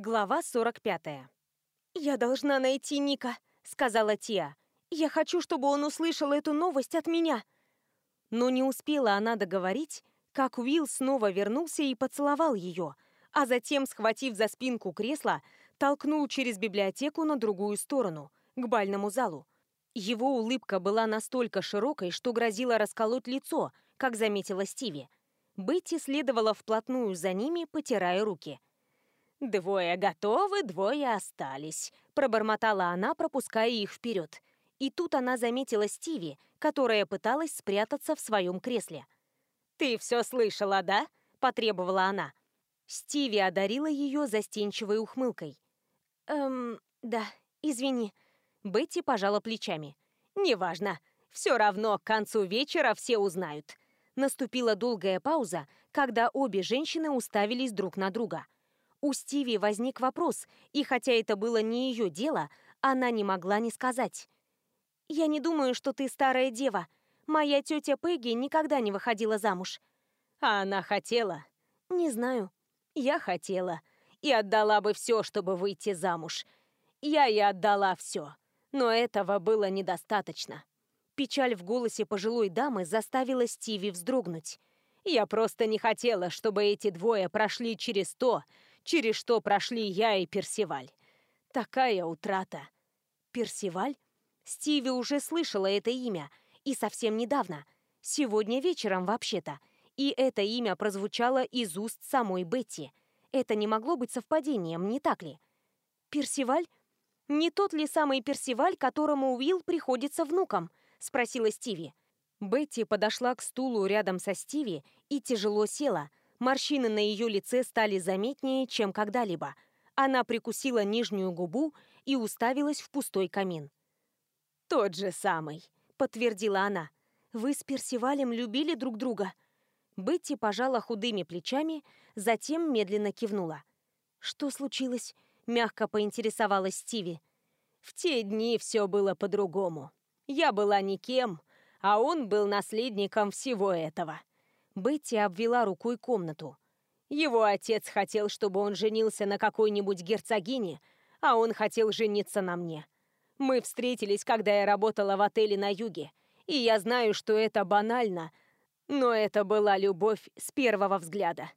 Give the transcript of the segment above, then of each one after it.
Глава 45. «Я должна найти Ника», — сказала Тия. «Я хочу, чтобы он услышал эту новость от меня». Но не успела она договорить, как Уилл снова вернулся и поцеловал ее, а затем, схватив за спинку кресла, толкнул через библиотеку на другую сторону, к бальному залу. Его улыбка была настолько широкой, что грозила расколоть лицо, как заметила Стиви. Бетти следовала вплотную за ними, потирая руки — «Двое готовы, двое остались», — пробормотала она, пропуская их вперед. И тут она заметила Стиви, которая пыталась спрятаться в своем кресле. «Ты все слышала, да?» — потребовала она. Стиви одарила ее застенчивой ухмылкой. «Эм, да, извини». Бетти пожала плечами. «Неважно. Все равно к концу вечера все узнают». Наступила долгая пауза, когда обе женщины уставились друг на друга — у Стиви возник вопрос, и хотя это было не ее дело, она не могла не сказать. «Я не думаю, что ты старая дева. Моя тетя Пегги никогда не выходила замуж». «А она хотела?» «Не знаю». «Я хотела. И отдала бы все, чтобы выйти замуж. Я и отдала все. Но этого было недостаточно». Печаль в голосе пожилой дамы заставила Стиви вздрогнуть. «Я просто не хотела, чтобы эти двое прошли через то, через что прошли я и Персиваль. Такая утрата. Персиваль? Стиви уже слышала это имя. И совсем недавно. Сегодня вечером, вообще-то. И это имя прозвучало из уст самой Бетти. Это не могло быть совпадением, не так ли? Персиваль? Не тот ли самый Персиваль, которому Уилл приходится внуком? Спросила Стиви. Бетти подошла к стулу рядом со Стиви и тяжело села, Морщины на ее лице стали заметнее, чем когда-либо. Она прикусила нижнюю губу и уставилась в пустой камин. «Тот же самый», — подтвердила она. «Вы с Персивалем любили друг друга?» Бетти пожала худыми плечами, затем медленно кивнула. «Что случилось?» — мягко поинтересовалась Стиви. «В те дни все было по-другому. Я была никем, а он был наследником всего этого. Бетти обвела рукой комнату. Его отец хотел, чтобы он женился на какой-нибудь герцогине, а он хотел жениться на мне. Мы встретились, когда я работала в отеле на юге, и я знаю, что это банально, но это была любовь с первого взгляда.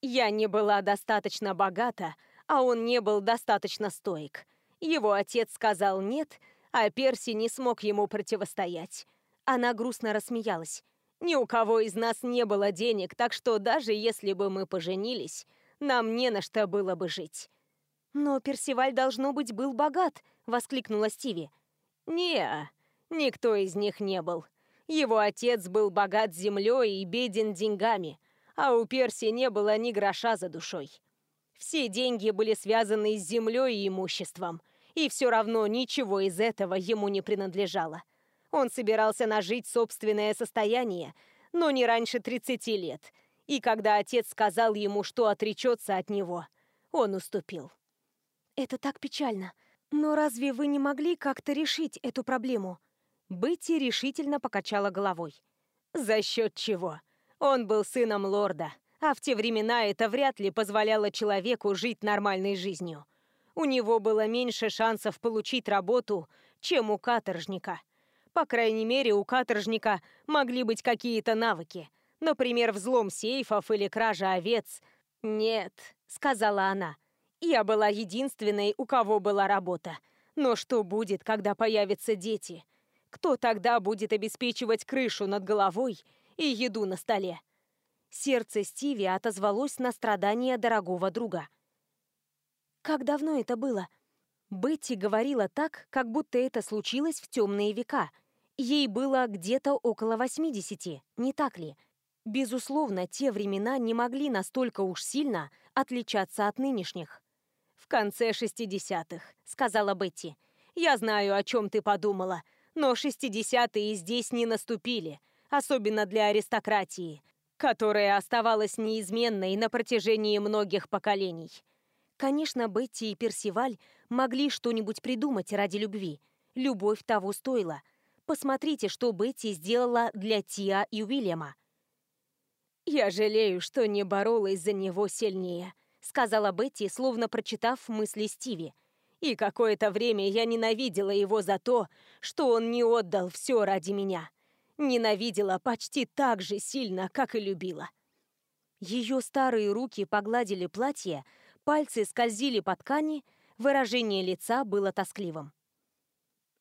Я не была достаточно богата, а он не был достаточно стоек. Его отец сказал «нет», а Перси не смог ему противостоять. Она грустно рассмеялась. Ни у кого из нас не было денег, так что даже если бы мы поженились, нам не на что было бы жить». «Но Персиваль, должно быть, был богат», — воскликнула Стиви. «Не, никто из них не был. Его отец был богат землей и беден деньгами, а у Перси не было ни гроша за душой. Все деньги были связаны с землей и имуществом, и все равно ничего из этого ему не принадлежало. Он собирался нажить собственное состояние, но не раньше 30 лет. И когда отец сказал ему, что отречется от него, он уступил. «Это так печально. Но разве вы не могли как-то решить эту проблему?» Бетти решительно покачала головой. «За счет чего? Он был сыном лорда, а в те времена это вряд ли позволяло человеку жить нормальной жизнью. У него было меньше шансов получить работу, чем у каторжника». По крайней мере, у каторжника могли быть какие-то навыки. Например, взлом сейфов или кража овец. «Нет», — сказала она. «Я была единственной, у кого была работа. Но что будет, когда появятся дети? Кто тогда будет обеспечивать крышу над головой и еду на столе?» Сердце Стиви отозвалось на страдания дорогого друга. «Как давно это было?» Бетти говорила так, как будто это случилось в темные века — Ей было где-то около 80, не так ли? Безусловно, те времена не могли настолько уж сильно отличаться от нынешних. «В конце 60-х», — сказала Бетти. «Я знаю, о чем ты подумала, но 60-е здесь не наступили, особенно для аристократии, которая оставалась неизменной на протяжении многих поколений». Конечно, Бетти и Персиваль могли что-нибудь придумать ради любви. Любовь того стоила — Посмотрите, что Бетти сделала для Тиа и Уильяма». «Я жалею, что не боролась за него сильнее», — сказала Бетти, словно прочитав мысли Стиви. «И какое-то время я ненавидела его за то, что он не отдал все ради меня. Ненавидела почти так же сильно, как и любила». Ее старые руки погладили платье, пальцы скользили по ткани, выражение лица было тоскливым.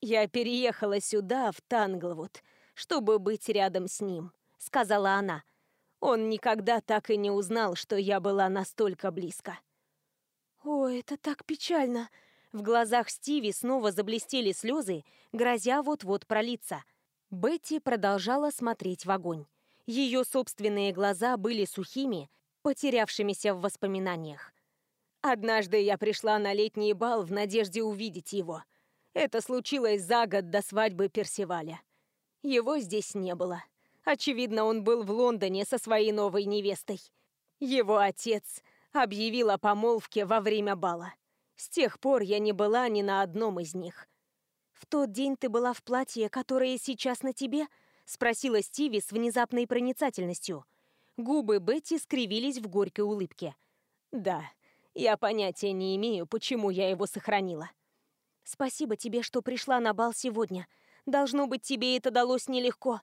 «Я переехала сюда, в Танглвуд, чтобы быть рядом с ним», — сказала она. «Он никогда так и не узнал, что я была настолько близко». «О, это так печально!» В глазах Стиви снова заблестели слезы, грозя вот-вот пролиться. Бетти продолжала смотреть в огонь. Ее собственные глаза были сухими, потерявшимися в воспоминаниях. «Однажды я пришла на летний бал в надежде увидеть его», это случилось за год до свадьбы Персиваля. Его здесь не было. Очевидно, он был в Лондоне со своей новой невестой. Его отец объявил о помолвке во время бала. С тех пор я не была ни на одном из них. «В тот день ты была в платье, которое сейчас на тебе?» — спросила Стиви с внезапной проницательностью. Губы Бетти скривились в горькой улыбке. «Да, я понятия не имею, почему я его сохранила». Спасибо тебе, что пришла на бал сегодня. Должно быть, тебе это далось нелегко.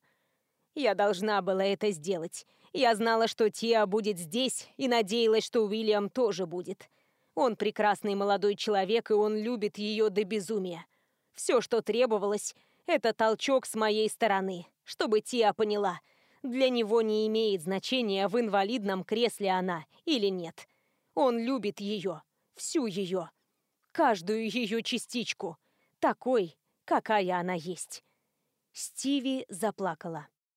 Я должна была это сделать. Я знала, что Тиа будет здесь, и надеялась, что Уильям тоже будет. Он прекрасный молодой человек, и он любит ее до безумия. Все, что требовалось, это толчок с моей стороны, чтобы Тиа поняла. Для него не имеет значения, в инвалидном кресле она или нет. Он любит ее, всю ее каждую ее частичку, такой, какая она есть». Стиви заплакала.